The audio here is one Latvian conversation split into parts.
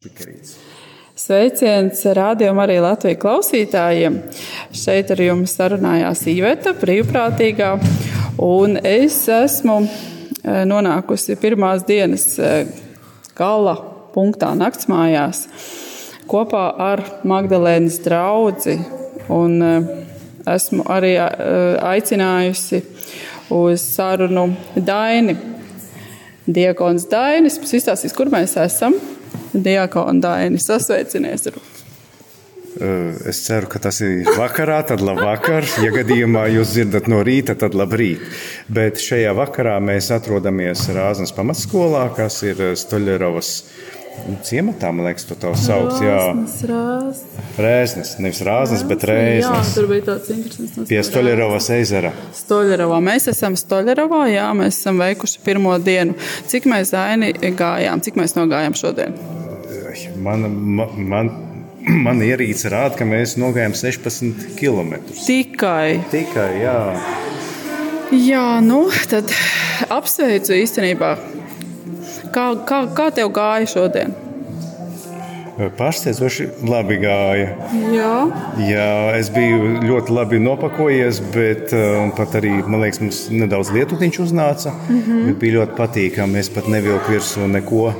Pikerīts. Sveiciens rādījumam arī Latvijas klausītājiem. Šeit ar jums sarunājās Iveta, brīvprātīgā. Un es esmu eh, nonākusi pirmās dienas eh, gala punktā, naktsmājās, kopā ar Magdalēnas draugu. Eh, esmu arī aicinājusi uz sarunu Daini. Diakons Dainis, kas izstāstīs, kur mēs esam. Diakona Daini, sasveicinies! Ar... Es ceru, ka tas ir vakarā, tad labvakar. Ja gadījumā jūs dzirdat no rīta, tad labrīt. Bet šajā vakarā mēs atrodamies Rāznas pamatskolā, kas ir Stoļerovas ciematā, man liekas, to tā sauc. Rāznas, rāz. Rēznes, nevis rāznes, bet rēznes. Jā, tur bija tāds interesants. Pie Stoļerovas ezera. Stoļerovā. Mēs esam Stoļerovā, jā, mēs esam veikuši pirmo dienu. Cik mēs aini gājām, cik mēs nogājām šodien? Man, man, man, man ierīce rāda, ka mēs nogājām 16 km. Tikai. Tikai, jā. Jā, nu tad apsveicu īstenībā. Kā, kā, kā tev gāja šodien? Pārsteidzoši labi gāja. Jā. Jā, es biju ļoti labi nopakojies, bet pat arī, man liekas, mums nedaudz lietutiņš uznāca. Mm -hmm. Bija ļoti patīkami. Es pat nevilku virsū neko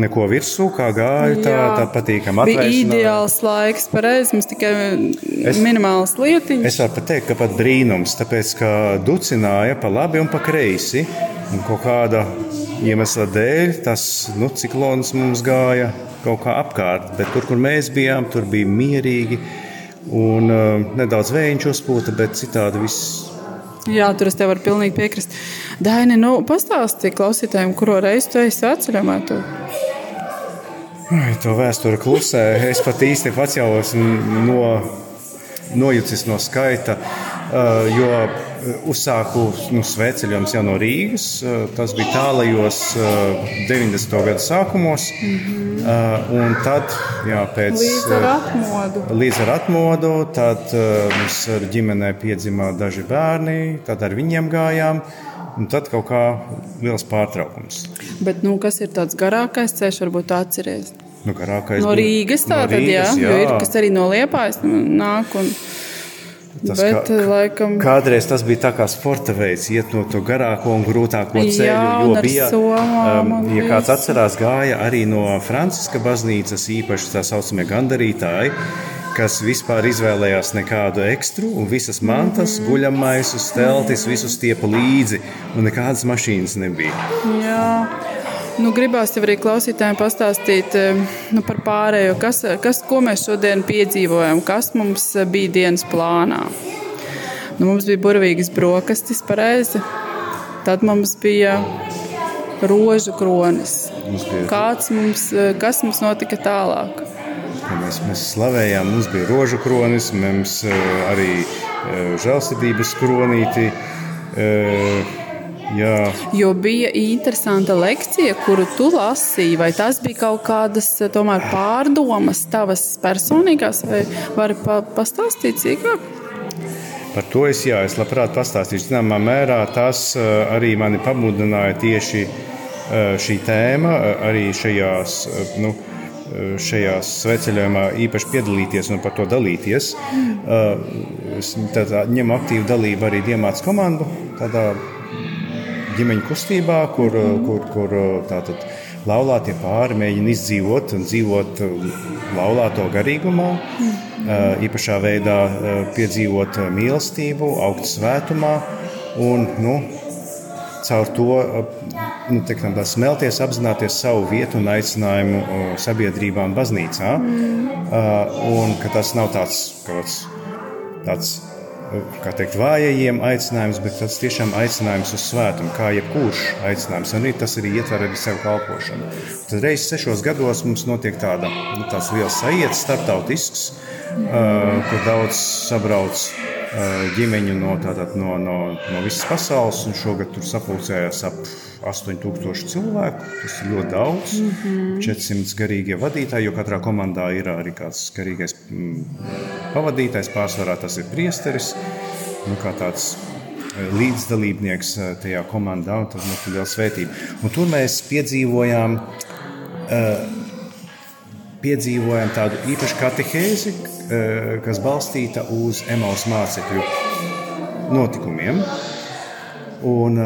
neko virsū, kā gāja. Tā, tā patīkami atvēsināja. Bija ideāls laiks, pareizi. Mums tikai es, minimāls lietiņš. Es varu pat teikt, ka pat brīnums, tāpēc, ka ducināja pa labi un pa kreisi. Un kaut kāda iemesla dēļ tas nu, ciklons mums gāja kaut kā apkārt, bet tur, kur mēs bijām, tur bija mierīgi un uh, nedaudz vējiņš uzpūta, bet citādi viss. Jā, tur es tev varu pilnīgi piekrist. Daini, nu, pastāstīji klausītājiem, kuru reizi tu esi atceramā. Tu? To vēsture klusē. Es pat īsti pats jau esmu no, nojucis no skaita, uh, jo uzsāku nu, svētceļojumus jau no Rīgas. Tas bija tālajos 90. gadu sākumos. Mm -hmm. Un tad, jā, pēc līdz ar atmodu, līdz ar atmodu tad mums ar ģimenē piedzima daži bērni, tad ar viņiem gājām. Un tad kaut kā liels pārtraukums. Bet, nu, kas ir tāds garākais ceļš, varbūt atcerieties? Nu, garākais no Rīgas tā no Rīgas, tad, jā, jā. jo ir kas arī no Liepājas nāk. Un... Tas Bet, kā, laikam... Kādreiz tas bija tā kā sporta veids, iet no to garāko un grūtāko ceļu. Jā, jo bija, um, ja kāds atcerās, gāja arī no Franciska baznīcas, īpaši tā saucamie gandarītāji, kas vispār izvēlējās nekādu ekstru, un visas mantas, mm -hmm. guļamaisus, teltis, visus stiepa līdzi, un nekādas mašīnas nebija. Jā. Nu, gribās tev arī klausītājiem pastāstīt nu, par pārējo, kas, kas, ko mēs šodien piedzīvojam, kas mums bija dienas plānā. Nu, mums bija burvīgas brokastis, pareizi. Tad mums bija rožu kronis. Mums bija... Kāds mums, kas mums notika tālāk? Mēs, mēs slavējām, mums bija rožu kronis, mums arī žēlsirdības kronīti. Jā. Jo bija interesanta lekcija, kuru tu lasīji. Vai tas bija kaut kādas tomēr, pārdomas, tavas personīgās, vai vari pa, pastāstīt sīkāk? Par to es, jā, es labprāt pastāstīšu. Zināmā mērā tas arī mani pamudināja tieši šī tēma, arī šajās. Nu, šajās sveceļojumā īpaši piedalīties un par to dalīties. Es ņemu aktīvu dalību arī Diemāts komandu, tādā ģimeņu kustībā, kur, kur, kur tātad, laulātie pāri mēģina izdzīvot un dzīvot laulāto garīgumā, īpašā veidā piedzīvot mīlestību, augt svētumā un nu, caur to nu, tā, smelties, apzināties savu vietu un aicinājumu sabiedrībā un baznīcā. Mm. Un ka tas nav tāds, tāds, tāds kā teikt, vājajiem aicinājums, bet tas tiešām aicinājums uz svētumu, kā jebkurš aicinājums. Un tas arī ietver arī sev kalpošanu. Tad reizes sešos gados mums notiek tāda, nu, tāds liels sajietis starptautisks, uh, kur daudz sabrauc ģimeņu no, tātad, no, no, no visas pasaules. Šogad tur sapulcējās ap 8000 cilvēku. Tas ir ļoti daudz. Mm -hmm. 400 garīgie vadītāji, jo katrā komandā ir arī kāds garīgais mm, pavadītājs. Pārsvarā tas ir priesteris. Nu, kā tāds e, līdzdalībnieks e, tajā komandā, un tas ir liela svētība. Un tur mēs piedzīvojām uh, piedzīvojam tādu īpašu katehēzi, kas balstīta uz Emaus mācekļu notikumiem. Un,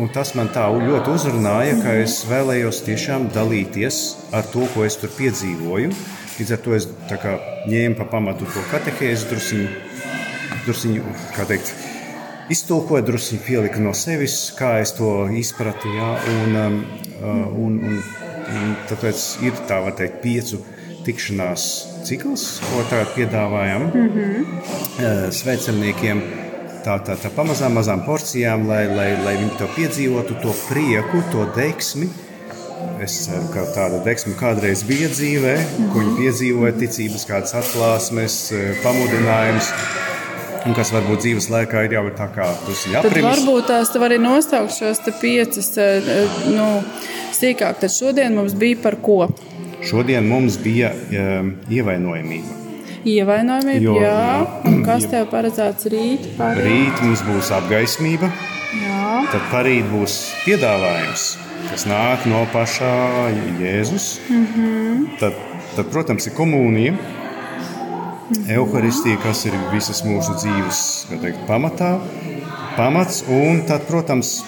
un tas man tā ļoti uzrunāja, ka es vēlējos tiešām dalīties ar to, ko es tur piedzīvoju. Līdz ar to es kā, ņēmu pa pamatu to katehēzi, druskuļi, druskuļi, kā teikt, iztulkoju, druskuļi pieliku no sevis, kā es to izpratu. Jā, un, un, un, un tāpēc ir tā, var teikt, piecu tikšanās cikls, ko tagad piedāvājam mm -hmm. svecerniekiem. Tā, tā, tā pamazām, mazām porcijām, lai, lai, lai viņi to piedzīvotu, to prieku, to deksmi, Es ceru, ka tāda deksme kādreiz bija dzīvē, ko viņi piedzīvoja, ticības kādas atklāsmes, eh, pamudinājums. Un kas varbūt dzīves laikā ir jau tā kā aprimis. Varbūt tās var arī nostaukt šos piecus eh, eh, nu, sīkāk. Tad šodien mums bija par ko? Šodien mums bija um, ievainojamība. Ievainojamība, jo, jā. Un kas tev paredzēts rīt? Par... Rīt mums būs apgaismība. Jā. Tad parīt būs piedāvājums kas nāk no pašā Jēzus. Mm -hmm. tad, tad, protams, ir komunija, -hmm. evaharistija, kas ir visas mūsu dzīves teikt, pamatā, pamats. Un tad, protams,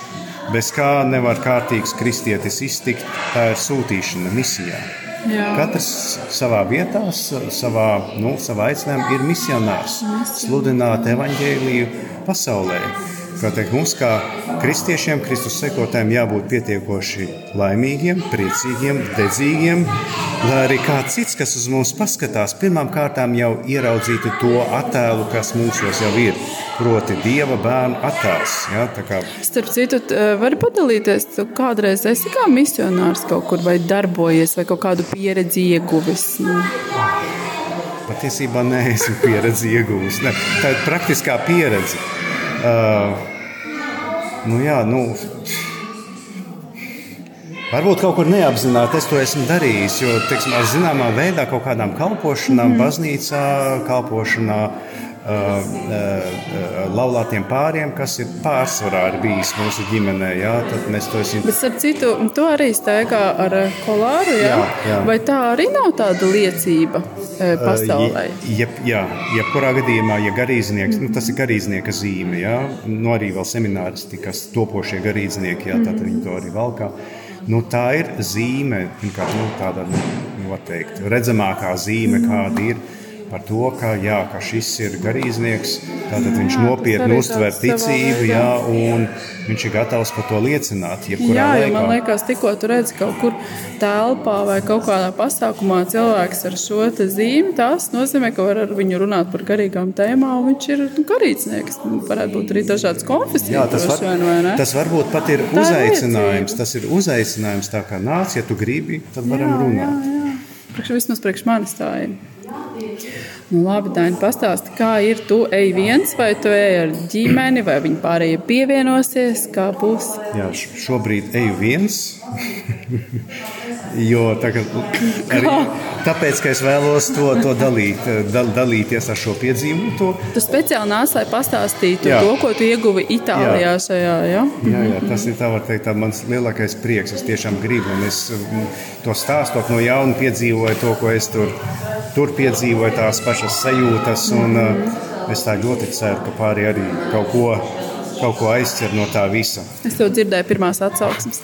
bez kā nevar kārtīgs kristietis iztikt, tā ir sūtīšana misijā. Jā. Katrs savā vietā, savā, nu, savā aicinājumā ir misionārs, sludināt evaņģēliju pasaulē. Teikt, mums, kā kristiešiem, Kristus sekotājiem, jābūt pietiekoši laimīgiem, priecīgiem, dedzīgiem, lai arī kāds cits, kas uz mums paskatās, pirmām kārtām jau ieraudzītu to attēlu, kas mūsos jau ir. Proti, Dieva bērnu attēls. Ja, kā... Starp citu, vari padalīties, tu kādreiz esi kā misionārs kaut kur vai darbojies, vai kaut kādu pieredzi ieguvis. Nu. Patiesībā neesmu pieredzi ieguvis. Ne, tā ir praktiskā pieredze. Uh, Nu, jā, nu, Varbūt kaut kur neapzināti es to esmu darījis, jo, teiksim, ar zināmā veidā kaut kādām kalpošanām, mm -hmm. baznīcā, kalpošanā, laulātiem pāriem, kas ir pārsvarā ir bijis mūsu ģimenē. Jā, tad mēs to esam. Bet, starp citu, to arī steigā ar kolāru. Jā? Jā, jā. Vai tā arī nav tāda liecība pasaulē? Ja, jā, jebkurā gadījumā, ja garīdznieks, nu, tas ir garīdznieka zīme, jā, nu, arī vēl semināristi, kas topošie garīdznieki, jā, tad -hmm. viņi to arī valkā. Nu, tā ir zīme, kā, nu, tāda nu, teikt, redzamākā zīme, mm kāda ir par to, ka, jā, ka šis ir garīdznieks, tātad viņš nopietni uztver ticību, jā, un viņš ir gatavs par to liecināt. Jā, jo man liekas, tikko tu redzi kaut kur telpā vai kaut kādā pasākumā cilvēks ar šo zīmi, tas nozīmē, ka var ar viņu runāt par garīgām tēmām, un viņš ir nu, garīdznieks. Varētu būt arī dažādas konfesijas. Jā, tas, var, vien, tas varbūt pat ir tā uzaicinājums. Tas ir uzaicinājums, tā kā nāc, ja tu gribi, tad varam jā, runāt. Jā, jā. Priekš vismaz priekš manis tā ir. Nu, labi, Daini, pastāsti, kā ir. Tu ej viens, vai tu ej ar ģimeni, vai viņi pārējie pievienosies? Kā būs? Jā, šobrīd eju viens. jo tagad, arī, tāpēc, ka es vēlos to, to dalīt, dal, dalīties ar šo piedzīvoto. Tu speciāli nāc, lai pastāstītu jā. to, ko tu ieguvi Itālijā jā. šajā. Ja? Jā, jā, tas ir tā, teikt, tā mans lielākais prieks. Es tiešām gribu, un es to stāstot no jauna piedzīvoju to, ko es tur tur piedzīvoju tās pašas sajūtas. Un, uh, es tā ļoti ceru, ka pāri arī kaut ko, kaut ko aizķer no tā visa. Es to dzirdēju, pirmās atsauksmes.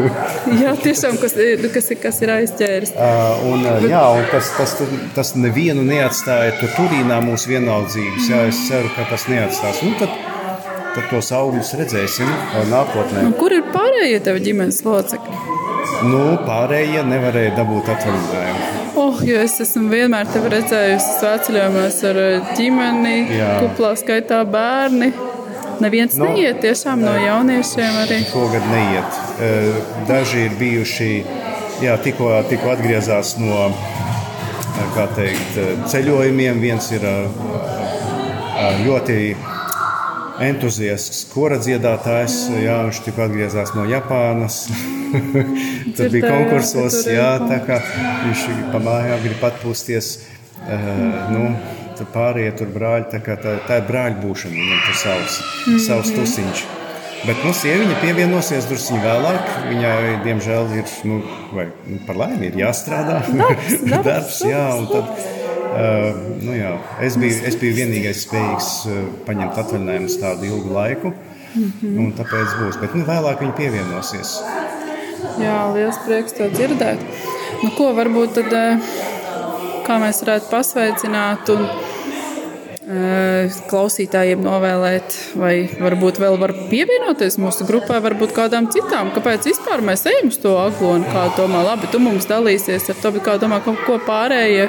jā, tiešām, kas, kas, kas ir aizķēris. Uh, un, uh, Bet... jā, un tas, tas, tas nevienu neatstāja tur turīnā mūsu vienaldzīgus. Jā, es ceru, ka tas neatstās. Nu, tad, tad tos augļus redzēsim nākotnē. Un kur ir pārējie tev ģimenes locekļi? Nu, pārējie nevarēja dabūt atvaļinājumu. Oh, jo es esmu vienmēr redzējusi svētceļojumos ar eh, ģimeni, Jā. kuplā skaitā bērni. Neviens no, neiet tiešām no jauniešiem arī. Šogad neiet. Eh, daži ir bijuši, jā, tikko, tikko atgriezās no eh, teikt, ceļojumiem. Viens ir ļoti entuziasts kora dziedātājs. Jā, viņš tikko atgriezās no Japānas. Tad bija konkursos, jā, tā kā viņš pa mājām grib atpūsties. Uh, nu, Tad pārējie tur brāļi, tā, tā, tā ir brāļa būšana, viņam tur savs, mm -hmm. savs tusiņš. Bet nu, sieviņa pievienosies drusku vēlāk. Viņai, diemžēl, ir nu, vai, nu, par laimi ir jāstrādā. Darbs, darbs, darbs, jā, un tad, uh, nu, jā, es, biju, es biju vienīgais spējīgs uh, paņemt atvaļinājumu uz tādu ilgu laiku. Mm -hmm. Tāpēc būs. Bet nu, vēlāk viņa pievienosies. Jā, liels prieks to dzirdēt. Nu, ko varbūt tad, kā mēs varētu pasveicināt un klausītājiem novēlēt, vai varbūt vēl var pievienoties mūsu grupai, varbūt kādām citām. Kāpēc vispār mēs ejam uz to aglonu? Kā domā, labi, tu mums dalīsies ar to, bet kā domā, kaut ko pārējie.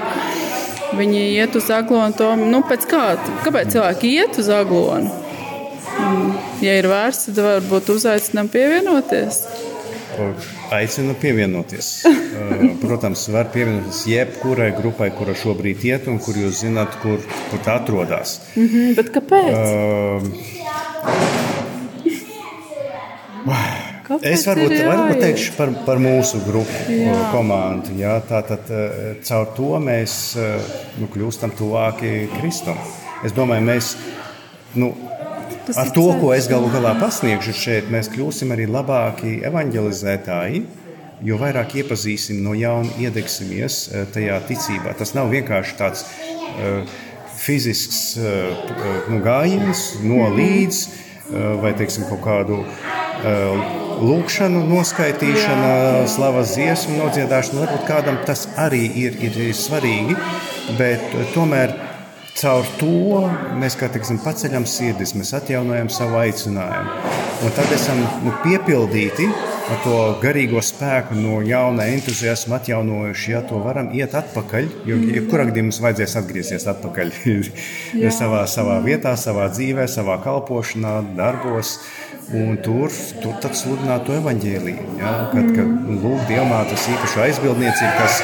Viņi iet uz aglonu, to nu, pēc kā, kāpēc cilvēki iet uz aglonu? Ja ir vērts, tad varbūt uzaicinām pievienoties. Aicinu pievienoties. Protams, var pievienoties jebkurai grupai, kura šobrīd iet un kur jūs zināt, kur, kur tā atrodas. Mm -hmm, bet kāpēc? Uh, Kāpēc es varbūt, varbūt teikšu par, par mūsu grupu, jā. komandu. Jā, Tātad caur to mēs nu, kļūstam tuvāki Kristum. Es domāju, mēs nu, Tas Ar to, ko es galu galā pasniegšu šeit, mēs kļūsim arī labāki evanģelizētāji, jo vairāk iepazīsim no jauna, iedegsimies eh, tajā ticībā. Tas nav vienkārši tāds uh, fizisks uh, nu, gājiens no mhm. līdz vai teiksim, kaut kādu lūkšanu, noskaitīšana, Jā. slavas dziesmu, nodziedāšana. Varbūt kādam tas arī ir, ir, ir svarīgi, bet tomēr Caur to mēs teiksim, paceļam sirdis, mēs atjaunojam savu aicinājumu. Un tad esam nu, piepildīti ar to garīgo spēku, no jauna entuziasma atjaunojuši. Ja to varam iet atpakaļ, jo jebkurā gadījumā mums vajadzēs atgriezties atpakaļ savā, savā vietā, savā dzīvē, savā kalpošanā, darbos. Un tur, tur tad sludināt to evaņģēlīju. Ja? Kad, kad lūk, Dievmātes īpašu aizbildniecību, kas,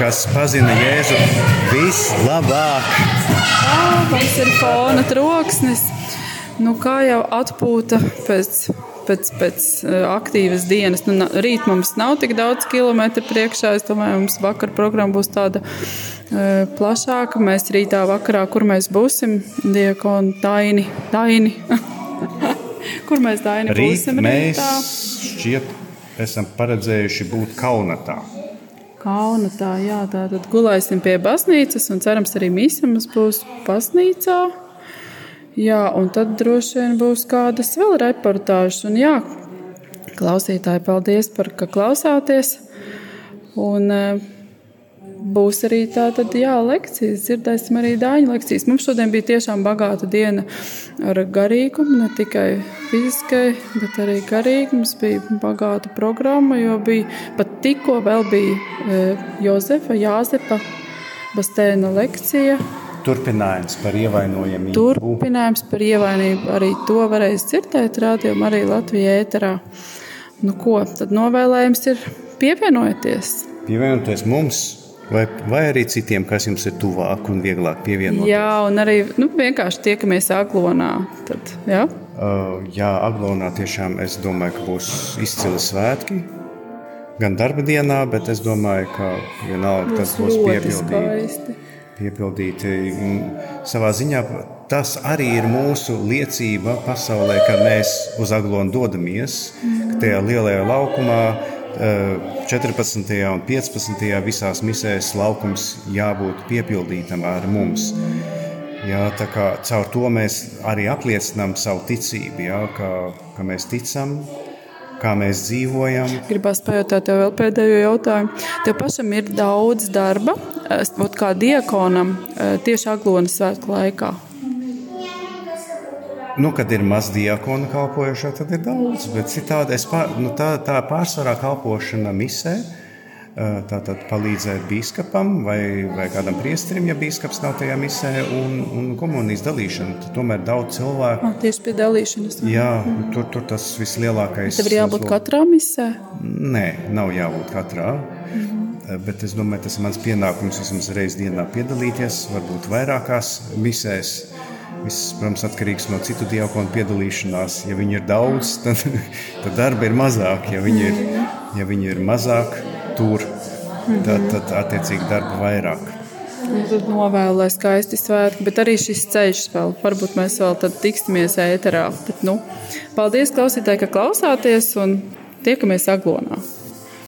kas pazina Jēzu vislabāk. Ah, mums ir fona troksnis. Nu, kā jau atpūta pēc, pēc, pēc aktīvas dienas. Nu, rīt mums nav tik daudz kilometru priekšā. Es domāju, mums vakar programma būs tāda uh, plašāka. Mēs rītā vakarā, kur mēs būsim, diekoni, taini, taini. Kur mēs Daini Rīt būsim? Mēs rītā? šķiet esam paredzējuši būt Kaunatā. Kaunatā, jā, tā tad gulēsim pie baznīcas un cerams arī mīsa mums būs baznīcā. Jā, un tad droši vien būs kādas vēl reportāžas. Un jā, klausītāji, paldies par, ka klausāties. Un, uh, būs arī tāda lekcijas, dzirdēsim arī dāņu lekcijas. Mums šodien bija tiešām bagāta diena ar garīgumu, ne tikai fiziskai, bet arī garīgi. Mums bija bagāta programma, jo bija pat tikko vēl bija e, Jozefa, Jāzepa Bastēna lekcija. Turpinājums par ievainojamību. Turpinājums par ievainojamību. Arī to varēs dzirdēt rādījumā, arī Latvijā ēterā. Nu, ko tad novēlējums ir pievienoties? Pievienoties mums, Vai, vai arī citiem, kas jums ir tuvāk un vieglāk pievienoties? Jā, un arī nu, vienkārši tiekamies Aglonā. Tad, jā? Uh, jā, Aglonā tiešām es domāju, ka būs izcili svētki. Gan darba dienā, bet es domāju, ka vienalga tas būs piepildīti. piepildīti. Savā ziņā tas arī ir mūsu liecība pasaulē, ka mēs uz Aglonu dodamies, ka tajā lielajā laukumā 14. un 15. visās misēs laukums jābūt piepildītam ar mums. Jā, tā kā caur to mēs arī apliecinām savu ticību, jā, ka, ka mēs ticam, kā mēs dzīvojam. Gribās pajautāt tev vēl pēdējo jautājumu. Tev pašam ir daudz darba, būt kā diekonam tieši Aglonas svētku laikā. Nu, kad ir maz diakonu kalpojušā, tad ir daudz. Bet citādi pār, nu, tā, tā pārsvarā kalpošana misē. Tātad palīdzēt biskupam vai, vai kādam priesterim, ja biskups nav tajā misē, un, un komunijas dalīšana. Tad tomēr daudz cilvēku. Ah, tieši pie dalīšanas. Jā, tur, tur tas vislielākais. Tev ir jābūt katrā misē? Nē, nav jābūt katrā. Mm. Bet es domāju, tas ir mans pienākums vismaz reizes dienā piedalīties, varbūt vairākās misēs Viss, protams, atkarīgs no citu diakonu piedalīšanās. Ja viņi ir daudz, tad, tad darba ir mazāk. Ja viņi ir, ja viņi ir mazāk tur, tad, tad attiecīgi darba vairāk. Un tad novēlu, lai skaisti svētki, bet arī šis ceļš vēl. Varbūt mēs vēl tiksimies ēterā. Bet, nu, paldies klausītāji, ka klausāties un tiekamies Aglonā.